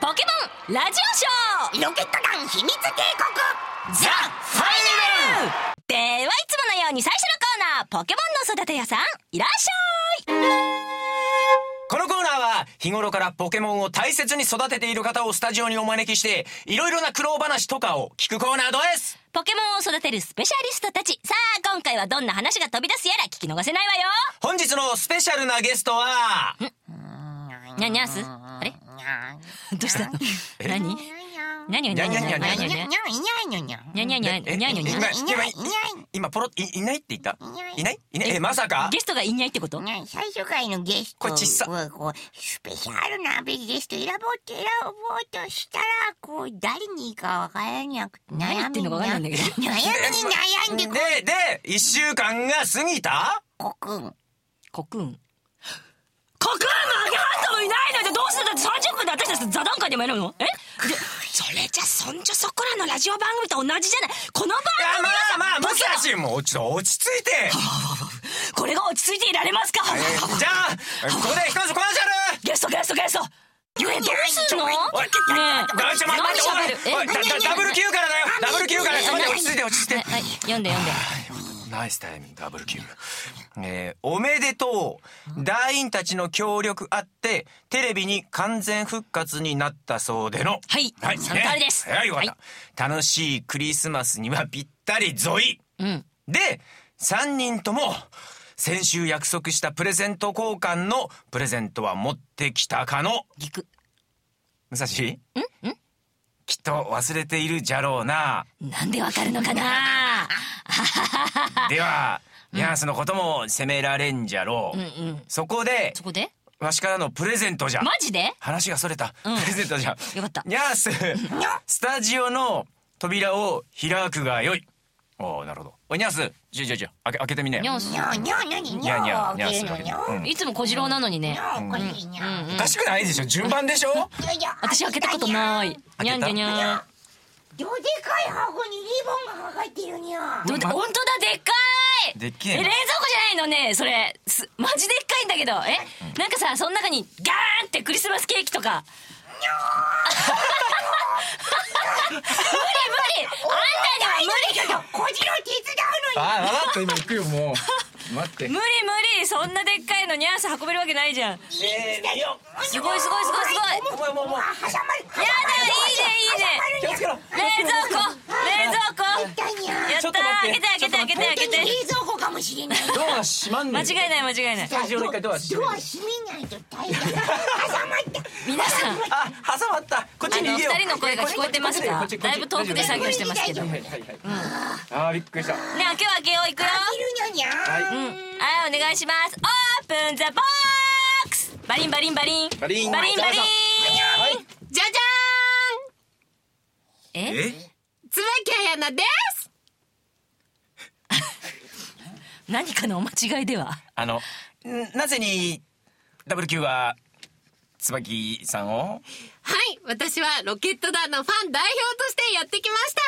ポケモンラジオショーロケット団秘密警告ザ・ファイナルではいつものように最初のコーナーポケモンの育て屋さんいらっしゃいこのコーナーは日頃からポケモンを大切に育てている方をスタジオにお招きしていろいろな苦労話とかを聞くコーナーです。ポケモンを育てるスペシャリストたち。さあ今回はどんな話が飛び出すやら聞き逃せないわよ。本日のスペシャルなゲストはにゃにゃーすあれ？どうしたの？何？今ポロいいないって言ったいないいないえまさかゲストがいないってことね最初回のゲストスペシャルなゲスト選ぼうって選ぼうとしたらこう誰にいいかわからなくて何言ってんのかわかんないんだけど悩みに悩んでこでで一週間が過ぎたコくんコクーンコクーンのいないのじゃどうするんだって。30分で私たち座談会でもやるの？え？でそれじゃそんじょそこらのラジオ番組と同じじゃない。この番組はさまあまあポケモン難しいもうちょっと落ち着いて。これが落ち着いていられますか？じゃあここで一つコマーシャル。ゲストゲストゲスト。えどうすんの？ねえ。何おい喋る？おいだだダブル Q からだよ。ダブル Q から。落ち着いて落ち着いて。はいはい読んで読んで。ナイスタイミングダブル Q えーおめでとう。団員たちの協力あってテレビに完全復活になったそうでの。はいその通りです。ね。はいよかった、楽しいクリスマスにはぴったりゾイ。うん。で3人とも先週約束したプレゼント交換のプレゼントは持ってきたかの。武蔵？きっと忘れているじゃろうな。なんでわかるのかな？ではニャースのことも責められんじゃろう、うんうん。そこでそこで？わしからのプレゼントじゃマジで？話がそれた、うん。プレゼントじゃよかった。ニャース。スタジオの扉を開くがよい。おおなるほど。おいニャース。じゃじゃじゃ開け開けてみなよ。にゃんすにゃにゃにゃににゃにゃゃにゃにゃするわけにゃにゃうん。いつも小次郎なのにね。おかしいにゃおかしくないでしょ。順番でしょ。いやいや私開けたことない。開けたにゃんにゃにゃんどでかい箱にリボンがかかってるにゃどで本当だでっかいでっけええ冷蔵庫じゃないのねそれすマジでっかいんだけどえなんかさその中にガーンってクリスマスケーキとか無理無理あんたには無理けど小次郎手伝うのにあ分かった今行くよもう待って無理無理そんなでっかいのニャース運べるわけないじゃんえー、すごいすごいすごいすごいもうもうもう挟まるやだいいねいいね気をつけろ冷蔵庫。冷蔵庫。やった開けて開けて開けて。開けて。冷蔵庫かもしれない。ドア閉まんね間違いない間違いない。スタジオの一回ドア閉めるドア閉めないと大変。挟まった。皆さん。あ挟まった。こっちに逃げよ。う二人の声が聞こえてますか？だいぶ遠くで作業してますけど。ねはいはいはい、あーびっくりした。開けよう開けよういくよ。い。るにゃにゃはい、お願いします。 open the box。バリンバリンバリン。バリン。バリンバリン。はいじゃじゃん椿彩菜です！何かのお間違いでは？あのんなぜに WQ は椿さんを？はい私はロケット団のファン代表としてやってきました。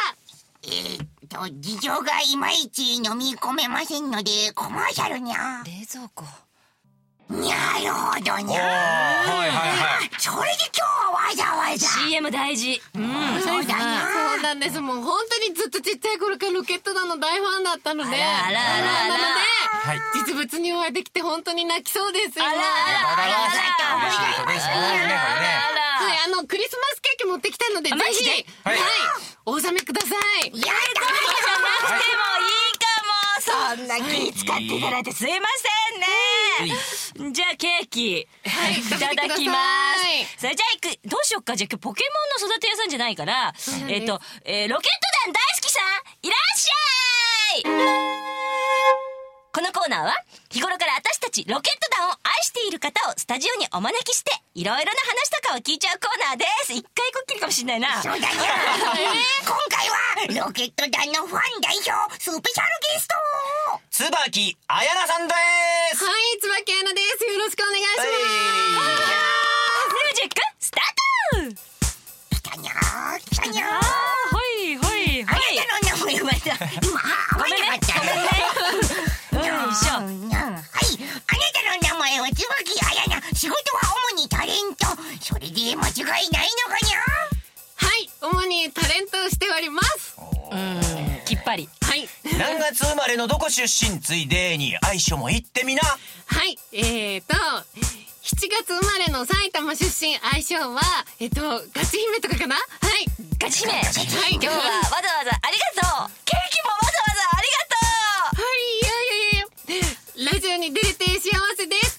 えーっと事情がいまいち飲み込めませんのでコマーシャルにゃ冷蔵庫なるほどにゃはいはいはい。それで今日はわざわざ。CM 大事。うんそうだにゃそうなんです。もう本当にずっとちっちゃい頃からロケット団の大ファンだったので。あらあらあらあら。なのではい。実物にお会いできて本当に泣きそうですよ。あらあらあらあら嬉しいことですよねこれねあら。はい、あの、クリスマスケーキ持ってきたので、ぜひ、はい。はい、お納めください。やだじゃなくてもいいかも。そんな気使っていただいてすいませんねじゃあケーキ。いただきますそれじゃあ行く。どうしよっか。じゃあ今日ポケモンの育て屋さんじゃないからえっと、えーロケット団大好きさんいらっしゃい。このコーナーは日頃から私たちロケット団を愛している方をスタジオにお招きしていろいろな話とかを聞いちゃうコーナーです。一回こっきりかもしれないな。そうだにゃ 今回はロケット団のファン代表スペシャルゲスト椿彩菜さんです。はい、椿彩菜です。よろしくお願いします。ミュージックスタート。来たにゃ来たにゃはいはいはあなたの名前は？今。合わなかったごめんね。ごめんね。よいしょにゃんはい。あなたの名前は椿彩菜仕事は主にタレントそれで間違かいないのかにゃはい主にタレントをしておりますうん。きっぱり。はい。何月生まれのどこ出身ついでに愛称も言ってみな。はい。えーと7月生まれの埼玉出身愛称はえっとガチ姫とかかな？はい。ガチ姫。はい。今日はわざわざありがとう。ケーキもわざわざありがとう。はい。いやいやいやラジオに出れて幸せです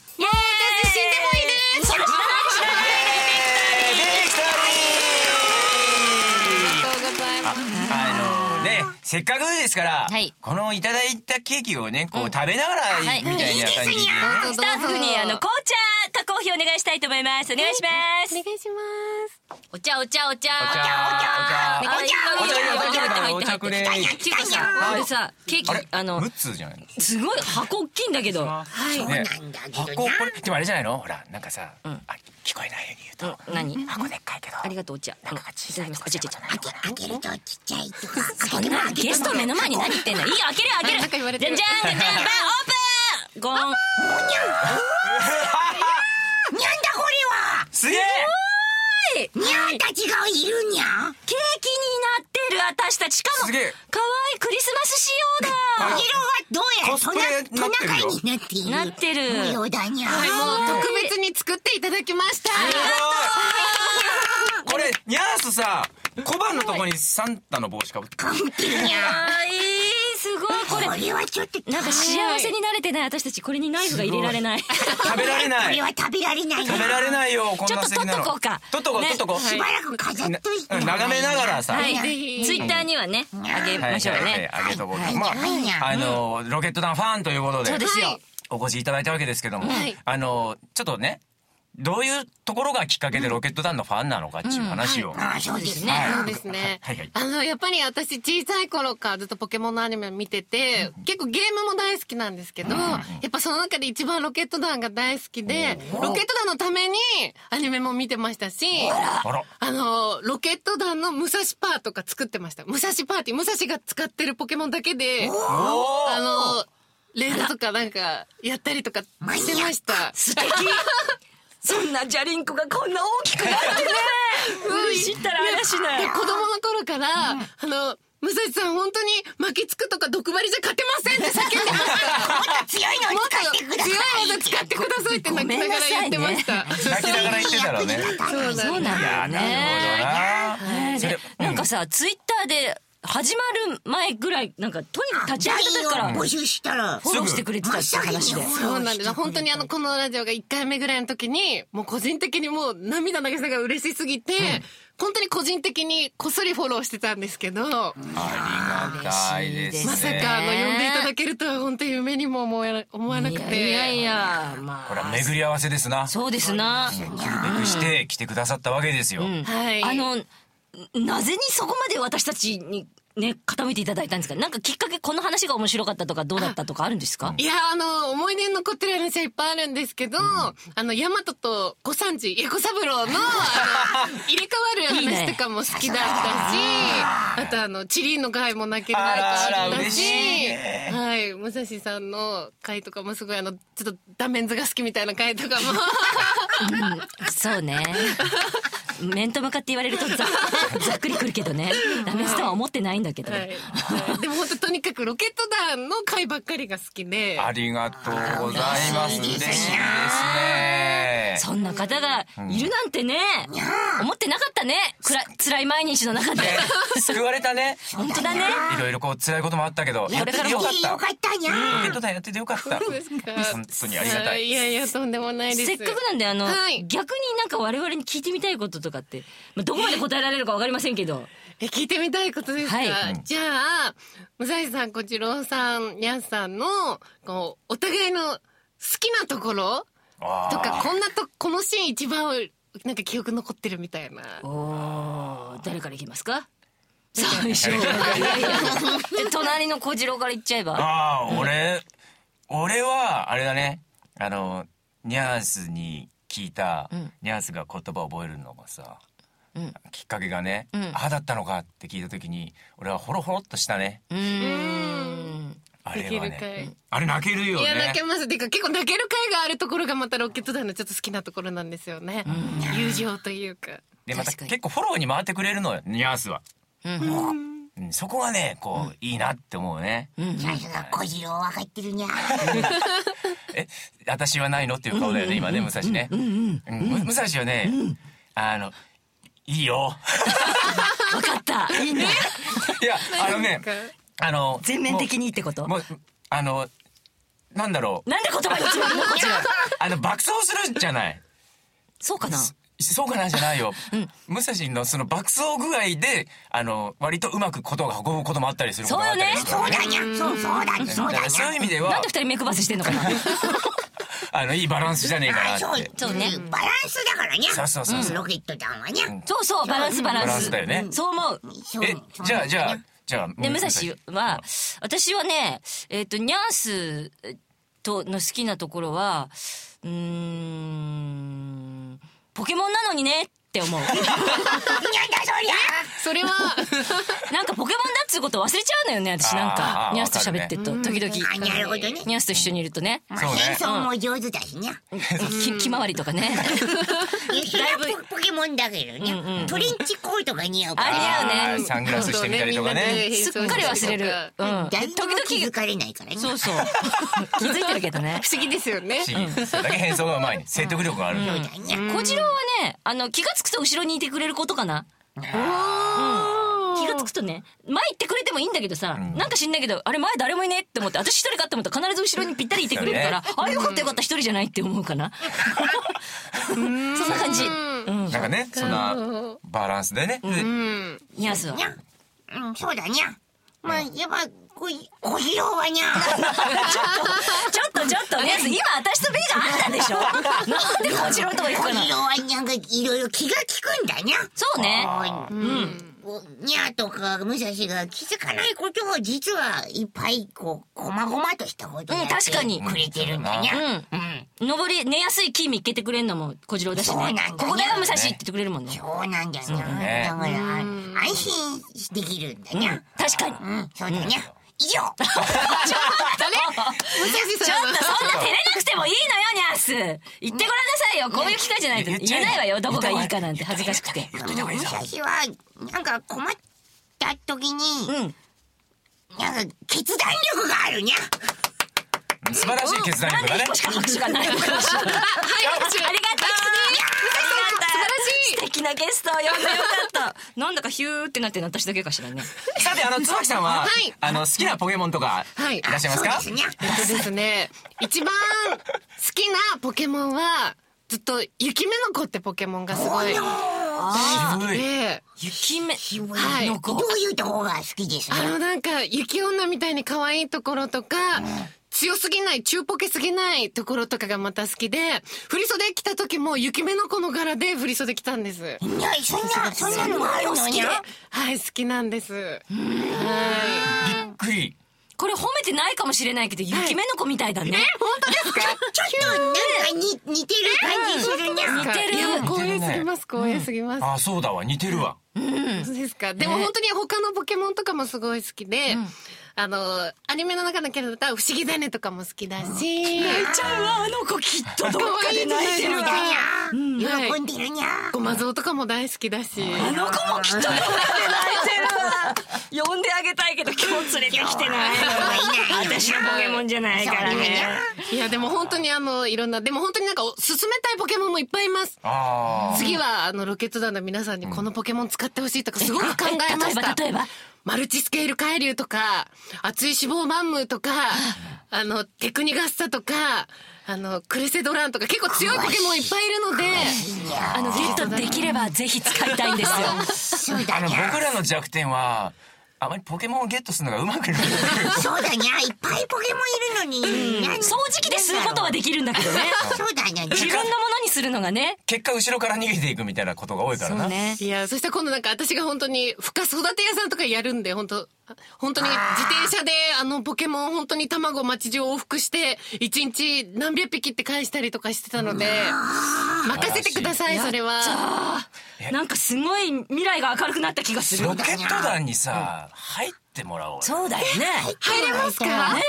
せっかくですから、はい。このいただいたケーキをねこう食べながらはい。みたいな感じでね、どうぞスタッフにあの紅茶加工費お願いしたいと思います。お願いします。お願いしますお茶お茶お茶。お茶お茶。お茶。お茶。入って入ってお茶。くれ入っていうかさこれさケーキあの6つじゃないの？すごい箱大きいんだけど。はい。ねなんだ。けどでもあれじゃないの？ほらなんかさ、あ聞こえないように言うと、何？箱でっかいけど。ありがとうお茶。中が小さいいただきます。あちょちょちょ開けるとちっちゃいとか。そんなゲスト目の前に何言ってんの？いいよ開けるよ開ける。じゃんじゃんじゃんじゃんバンオープン。ゴンにゃんだこれは。すげえにゃんたちがい。るにゃケーキになってる私たちしかもすげえ。可愛いクリスマス仕様だ。色がどうやらトナトナカイになっているなってる。模様だにゃはい。もう特別に作っていただきました。これニャースさ小判のとこにサンタの帽子かぶってかぶってるにゃあいいすごい。これこれはちょっとなんか幸せに慣れてない私たちこれにナイフが入れられない。食べられない。これは食べられない。食べられいないよこんちょっとな素敵なの取っとこうか。取っとこうね。取っとこう。しばらく飾っといて。うん眺めながらさ。はい。ぜひツイッターにはねあげましょうね。はいあげとこうまはい。ああのロケット団ファンということでそうですよ。お越しいただいたわけですけどもはい。あのちょっとねどういうところがきっかけでロケット団のファンなのかっていう話を。ああそうですね。はい。そうですね。はいはいあの、やっぱり私小さい頃からずっとポケモンのアニメ見てて、結構ゲームも大好きなんですけど、やっぱその中で一番ロケット団が大好きで、ロケット団のためにアニメも見てましたし、あの、ロケット団の武蔵パーとか作ってました。武蔵パーティー、武蔵が使ってるポケモンだけで、あの、レードとかなんかやったりとかしてました。素敵そんなジャリンコがこんな大きくなってね。うん知ったらない子供の頃から、あの、武蔵さん本当に巻きつくとか毒針じゃ勝てませんって叫んでました。もっと強いのを使ってくださいと強い技使ってくださいって泣きながら言ってました。泣きながら言ってたらね。そうそうなんだよなるね。なんかさツイッターで始まる前ぐらいなんかとにかく立ち上げた時から募集したら。フォローしてくれてたっていう話でそうなんです。本当にあの、このラジオが1回目ぐらいの時に、もう個人的にもう涙流しながら嬉しすぎて、本当に個人的にこっそりフォローしてたんですけど、ありがたいですね。まさかあの、呼んでいただけるとは本当に夢にも思わな思わなくいて。やいやいやまこれはあ巡り合わせですな。そうですな。来るべくして来てくださったわけですよ、はい。あのなぜにそこまで私たちにね傾いていただいたんですか？なんかきっかけこの話が面白かったとかどうだったとかあるんですか？いや、あの、思い出に残ってる話はいっぱいあるんですけど、あの、ヤマトと小三治、いや、小三郎の、あの、入れ替わる話とかも好きだったし、あとあの、チリンの回も泣けるとかあった嬉しはい、武蔵さんの回とかもすごいあの、ちょっとダメンズが好きみたいな回とかも、そうね 面と向かって言われるとざ ざっくりくるけどね。ダメスとは思ってないんだけど、はい。はい。でも本当とにかくロケット団の回ばっかりが好きで、ありがとうございます。嬉しいですねそんな方がいるなんてね、思ってなかったね。くら辛い毎日の中で。ね 救われたね。本当だね。いろいろこう辛いこともあったけどやっててよかった。よかったにゃロケット団やっててよかった。本当にありがたい。いやいや、とんでもないです。せっかくなんであの、はい。逆になんか我々に聞いてみたいこととかって、まあ、どこまで答えられるかわかりませんけど。え、聞いてみたいことですか、はい。じゃあ、武蔵さん、小次郎さん、にゃんさんの、こう、お互いの好きなところとか、こんなと、このシーン一番、なんか記憶残ってるみたいな。おー。誰からいきますか？最初 隣の小次郎から言っちゃえば。ああ俺俺はあれだね。あのニャースに聞いた、ニャースが言葉を覚えるのがさ、うん。きっかけがね、ん。ああだったのかって聞いた時に俺はホロホロっとしたね。うーんあれは泣けるかねいあれ泣けるよね。いや、泣けます。てか、結構泣ける回があるところがまたロケット団のちょっと好きなところなんですよね。友情というか。でまた結構フォローに回ってくれるのよニュアンスは、うん。うん、そこがねこう、いいなって思うね、さすが小次郎分かってるにゃ。え私はないのっていう顔だよね今ね武蔵ね、うんむ武蔵はね、あのいいよ。分かった。いいねいやあのねあの全面的にってこと？もうもうあのなんだろう。なんで言葉につまるのこちらあの爆走するじゃない。そうかな？そうかなんじゃないよ、武蔵のその爆走具合であの割とうまくことが運ぶこともあったりすることがあったりするそうからだにゃ。そうそうだにそうだにだからそういうゃ。意味では。なんで二人目配せしてんのかな？あのいいバランスじゃねえかなあそうってそうね。バランスだからにゃ。そうそうそうそう。ロケット団はにゃ。そうそうバランスバランス。バランスだよね。そう思う。そうえじゃあじゃあじゃあで武蔵は私はねえっ、とニャースとの好きなところはうーんポケモンなのにねって思う。そりゃ。それは なんかポケモンだっつうこと忘れちゃうのよね私なんか。ニャースと喋ってると。時々。あ、なるほどね。ニャースと一緒にいるとね。まあ、そうね。変装も上手だしにゃ。き気回りとかね。いや ポポケモンだけどにゃ。トレンチコートが似合うから。あ似合うね。サングラスしてみたりとかね。すっかり忘れる。うん。誰にも気づかれないからね。そうそう。気づいてるけどね。不思議ですよね。しそれだけ変装がうまいね。説得力がある。小次郎はねあの気がつくと後ろにいてくれることかな。気がつくとね前行ってくれてもいいんだけどさ、なんか知んないけどあれ前誰もいねえって思って私一人かって思ったら必ず後ろにぴったりいてくれるから、あよかったよかった一人じゃないって思うかな。そんな感じ。うん。なんかねそんなバランスでね、でニャースは。にゃ。うん、そうだにゃ。まあ、やっぱ、こい、小次郎はにゃ。ちょっとちょっとニャース今私と目があったでしょなんで小次郎とか行く小かな次郎はにゃんがいろいろ気が利くんだにゃ。そうねうん。にゃとか武蔵が気づかないことを実はいっぱいこう、こまごまとしたことやうん確かにくれてるんだにゃ。うんうん。登り寝やすい木見っけてくれんのも小次郎だしそうなんねだここだよ武蔵って言ってくれるもんねそうなんだよにゃ。だから、安心できるんだにゃ。確かにうん、そうだにゃ。以上。ちょさんはっとそんな照れなくてもいいのよ、ニャース。言ってごらんなさいよ。こういう機会じゃないと言え言えないわよ。どこがいいかなんて恥ずかしくて。武蔵は、なんか困った時に、うん。なんか決断力があるにゃ。素晴らしい決断力だね。はい。ありがとう。素晴らしい。素敵なゲストを呼んでよかった。なんだかヒューってなってるの私だけかしらね。さてあの椿さんは、はいあの好きなポケモンとかはいいらっしゃいますか、そうですにゃ。えっとですね、一番好きなポケモンは、ずっと雪目の子ってポケモンがすごい大好きで、雪目。はいどういうとこが好きです？ね。あのなんか雪女みたいに可愛いところとか、強すぎない、中ポケすぎないところとかがまた好きで、振り袖着た時も雪目の子の柄で振り袖着たんです。いや、そんな、そんなのもあるのにゃ。はい、好きなんです。はびっくりこれ褒めてないかもしれないけど、雪目の子みたいだね。本当ですか？ちょっと、なんかに、似てる感じするにゃ。似てる光栄すぎます、光栄すぎます。あそうだわ似てるわ、そうですか。でも本当に他のポケモンとかもすごい好きで、あの、アニメの中のキャラだったら不思議だねとかも好きだし、ちゃんはあの子きっとどっかで泣いてるわ。喜んでるにゃ。ごま像とかも大好きだし、あの子もきっとどっかで泣いてるわ。呼んであげたいけど今日連れてきてないの。私のポケモンじゃないからね。いやでも本当にあの、いろんな、でも本当になんかおすすめたいポケモンもいっぱいいます。あ次はあのロケット団の皆さんにこのポケモン使ってほしいとかすごく考えました。え例えば例えば？マルチスケール海流とか、熱い脂肪マンムーとか、あの、テクニガッサとか、あの、クレセドランとか結構強いポケモンいっぱいいるので、あのゲットできればぜひ使いたいんですよ。あの。僕らの弱点はあまりポケモンをゲットするのがうまくないそうだにゃ。いっぱいポケモンいるのに。なん掃除機ですることはできるんだけどね。そうだにゃ。自分のもるのがね。結果後ろから逃げていくみたいなことが多いからな、ね。いや、そしたら今度なんか私が本当に深育て屋さんとかやるんで、本当 本当に自転車であのポケモン本当に卵町中往復して、一日何百匹って返したりとかしてたので、任せてください、それは。なんかすごい未来が明るくなった気がする。ロケット団にさ、入っってもらおう。そうだよね。入れますか？ね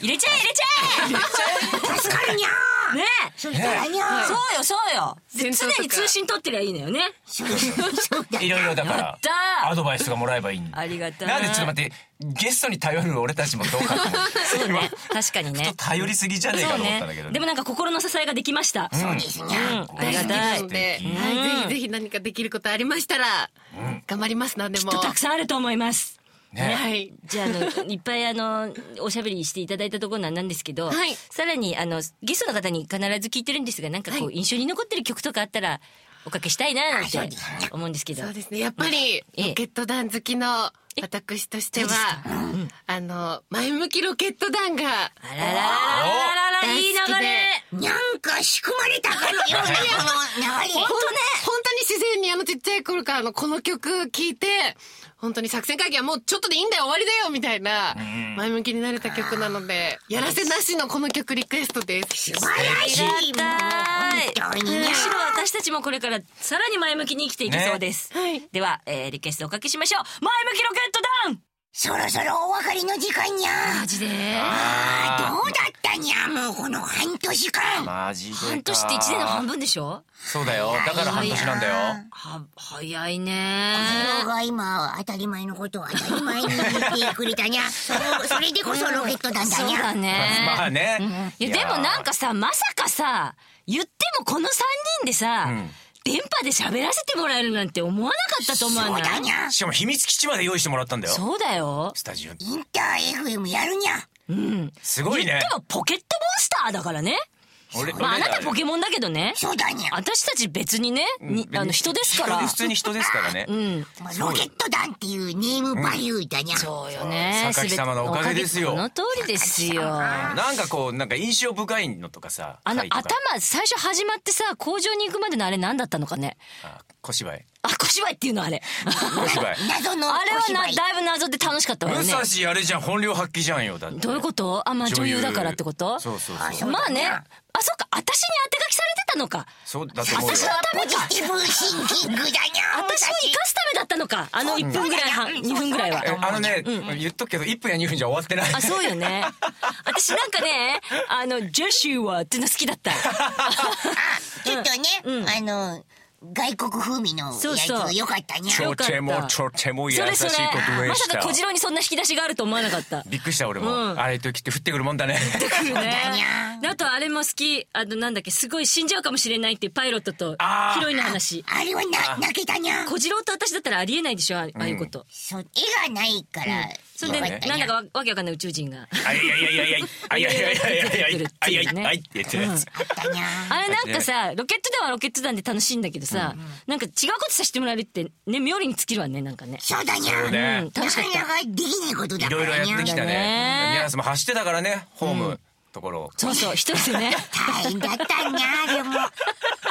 入れちゃえ入れちゃえ助かるにゃねそしたらにゃそうよそうよ。で戦闘とか常に通信取ってりゃいいのよね。そうそうそうだいろいろだかったーアドバイスがもらえばいいんだありがたい。なんでちょっと待ってゲストに頼る俺たちもどうかと思ってそうね。確かにね。頼りすぎじゃねえかそうと思ったんだけどね。でもなんか心の支えができました。そうですにゃうん、ありがたい。なので、はい、ぜひぜひ何かできることありましたら、頑張ります何でもとたくさんあると思います。ね。はい。じゃあ、あの、いっぱいあの、おしゃべりしていただいたところなんですけど、はい。さらに、あの、ゲストの方に必ず聞いてるんですが、なんかこう、印象に残ってる曲とかあったら、おかけしたいな、なんて思うんですけど。そうですね。やっぱりええ。ロケット団好きの私としては、あの前向きロケット団があららららららら、いい流れ。にゃんか仕組まれたかのような。この流れ本当に自然にあのちっちゃい頃からあのこの曲聴いて本当に作戦会議はもうちょっとでいいんだよ終わりだよみたいな前向きになれた曲なのでやらせなしのこの曲リクエストです。素晴らしい。本当にむしろ私たちもこれからさらに前向きに生きていけそうです。ねはい。では、えーリクエストおかけしましょう。前向きロケットダウンそろそろお別れの時間にゃ。マジで？あどうだったにゃもうこの半年間。マジでか。半年って1年の半分でしょ？そうだよ。だから半年なんだよ。は、早いね。人が今当たり前のことを当たり前に言ってくれたにゃ。そ れそれでこそロケット団だそうにゃだね。まあね。いや、でもなんかさ、まさかさ、言ってもこの3人でさ、ん電波で喋らせてもらえるなんて思わなかったと思わそうないだにゃしかも秘密基地まで用意してもらったんだよそうだよ。スタジオにインター FM やるにゃうん。すごいね言ってもポケットモンスターだからね。俺まあ、あなたポケモンだけどね。そうだにゃ私たち別にね、にあの人ですから。普通に人ですからねうん。まあロケット団っていうネームバリューだにゃそうよね。榊様のおかげですよ全てこの通りですよ。なんかこうなんか印象深いのとかさあの、頭、最初始まってさ、工場に行くまでのあれ何だったのかね。あ小芝居あ、小芝居っていうのあれ。小芝居 謎のあれはな、だいぶ謎で楽しかったわよ武ね。蔵あれじゃん本領発揮じゃんよだってどういうこと？あ、まあ女優だからってこと？そうそうあそうまあね。あ、そっか、私に当て書きされてたのか。そうだと思うよ私のためか。ティブシンキングだにゃ私を生かすためだったのか。あの1分ぐらい半、2分ぐらいは。えあのね、言っとくけど1分や2分じゃ終わってないあ、そうよね。私なんかね、あの、ジェシーはっていうの好きだった。ちょっとね、あの外国風味のやそうそう。つよかったにゃとよかった。てもとても優しいことそれそれ。でしたまさか小次郎にそんな引き出しがあると思わなかった。びっくりした俺も、うん。あれ時って降ってくるもんだね。来るね。にゃ。であとあれも好き。あの、なんだっけ、すごい死んじゃうかもしれないっていうパイロットとヒロインの話。あれはな泣けたにゃ小次郎と私だったらありえないでしょ、あああいうこと。そう絵がないから、それで、なんだかわわけわかんない宇宙人が。あいやいやいやいやいや。いやいやいやいやいやいやいやいやいやいやいねやいって言ってるやつ、あったにゃあれなんかさ、ロケット団はロケット団で楽しいんだけどさ、なんか違うことさせてもらえるって、ね、妙利に尽きるわね、なんかね。そうだにゃそうん、楽しかった。なかなかできないことだいろいろからにゃやってきたね。ね。ニャンスも走ってたからねホーム、ところをそうそう、一人でね。大変だったにゃでも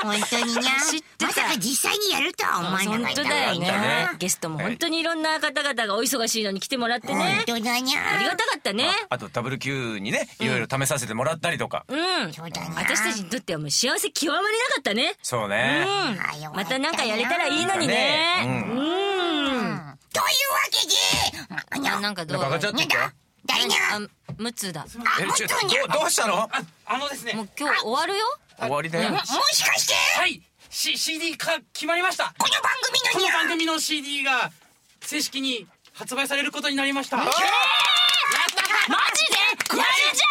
本当ににゃまさか実際にやるとは思わなか本った当だよねね。ゲストも本当にいろんな方々がお忙しいのに来てもらって本ね。当だにゃありがたかったね。あとダブル Q にねいろいろ試させてもらったりとか、うん。そうだにゃ私たちにとってはもう幸せ極まりなかったね。そうね、うん。またなんかやれたらいいのにね。ねうん。というわけでなんかどう？なんかガチャってにゃだ誰にゃあ、ムツだ。あえちょ本当にゃどどうしたの？あ、あのですね。も。う今日終わるよ？終わりだよ、もしかして？はい。C、CD か決まりました。この番組こののにゃ番組の CD が正式に発売されることになりました。マジで？やるじ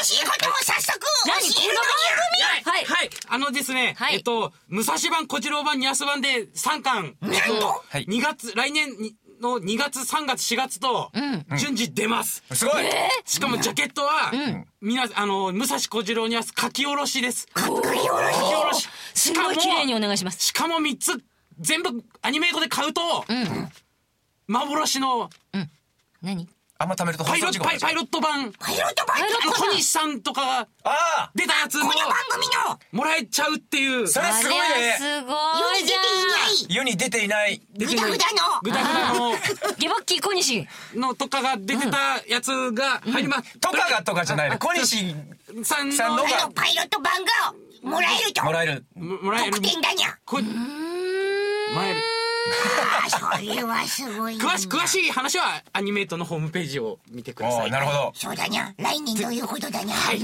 詳しいことを早速教何えるのに。ゃゃんはい。はい。あのですね、はい。えっと、武蔵版、小次郎版、ニャス版で3巻、なんと？と、はい。2月、来年にの2月、3月、4月と、順次出ます。すごい、しかもジャケットは、みな、あの、武蔵小次郎には書き下ろしです。書き下ろし。すごい綺麗にお願いします。しかも3つ、全部アニメートで買うと、幻のあ何んま貯めると放パイロット、パイロット版、パイロット版あの小西さんとかがああ。出たやつをこの番組の。もらえちゃうっていう。それすごいね。すご世に出ていない。世に出ていない。グダグダの。グダグダの、ゲボッキー小西。のとかが出てたやつが入ります。とかがとかじゃないの。小西さんのさんのパイロット版がもらえると。もらえる。ももらえる。特。典だにゃ。こもらえる。あそれはすごい詳し詳しい話はアニメートのホームページを見てくだおさい。ーなるほど。そうだにゃ。来年ということだにゃ。はい。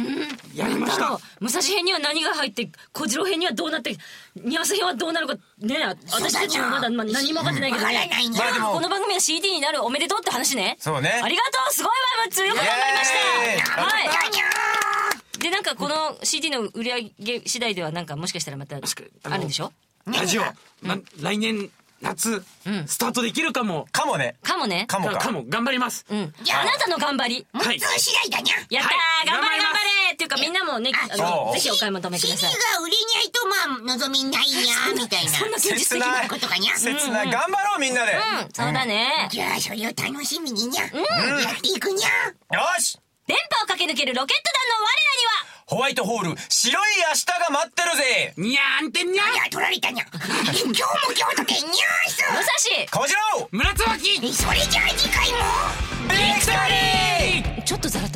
やりました。武蔵編には何が入って小次郎編にはどうなってニャース編はどうなるかね。私たちもまだま何も分かってないけど。わからねないにゃまあでもこの番組は CD になるおめでとうって話ね。そうね。ありがとう。すごいわムッツよく頑張りました。はい。だにゃでなんかこの CD の売り上げ次第ではなんかもしかしたらまたあるんでしょ？ラジオ。な来年夏スタートできるかも。かもね。かもね。かもか。かも頑張ります。うん。じゃああなたの頑張り。もう通次第だにゃやったー、はい。頑張れ頑頑張れっていうかみんなもねあのぜひお買い求めください。が売れにゃいとまあ望みないにゃみたいな。そんな現実切的なことかにゃ。切ない頑張ろうみんなで。うん。そうだね。じゃあそれを楽しみににゃやっていくにゃよし。電波を駆け抜けるロケット団の我らにはホワイトホール白い明日が待ってるぜ。にゃーんてんにゃいや取られたにゃ。今日も今日とてにゃーす武蔵。小次郎。村つばき。それじゃあ次回も。ビクトリー。ちょっとざら